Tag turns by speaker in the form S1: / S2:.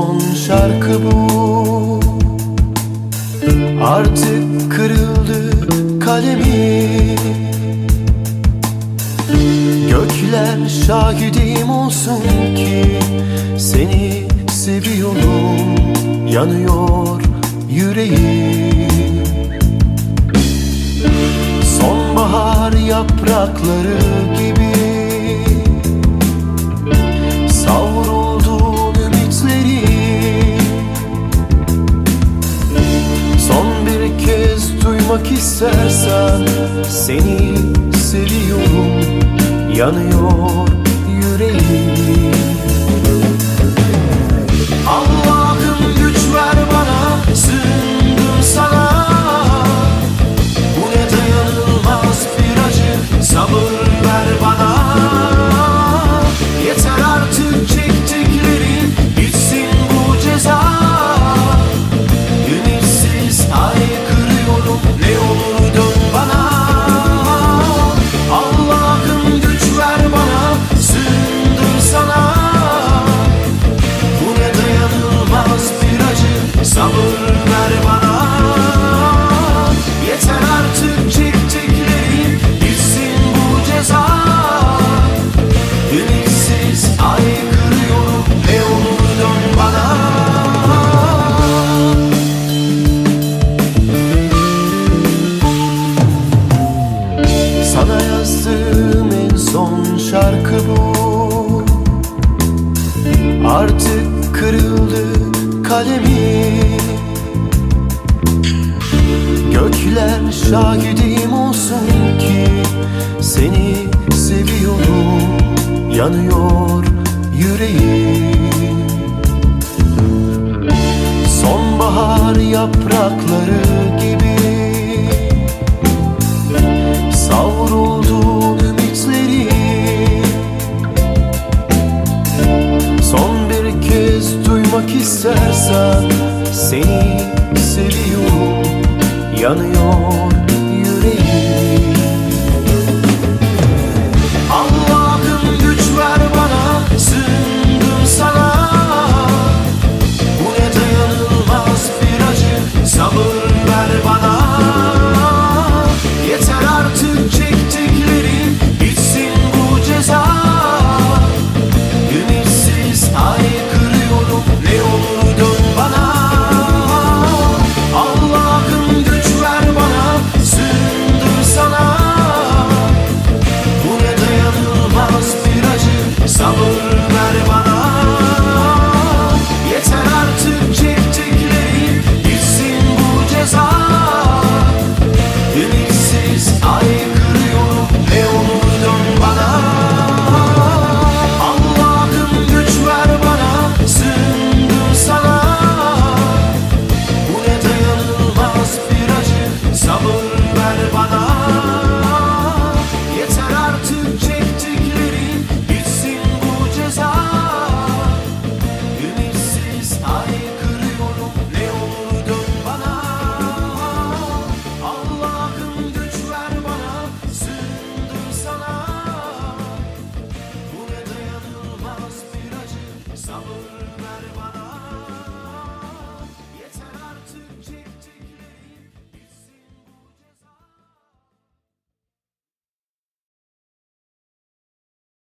S1: son şarkı bu. Artık kırıldı kalemi. Gökler şahidim olsun ki Seni seviyorum. Yanıyor yüreğim. Sonbahar yaprakları gibi sarsan Seni seviyorum. Yanıyor yüreğim. kalemi. Gökler şahidim olsun ki Seni seviyorum. Yanıyor yüreğim. Sonbahar yaprakları gibi Savrul yanıyor.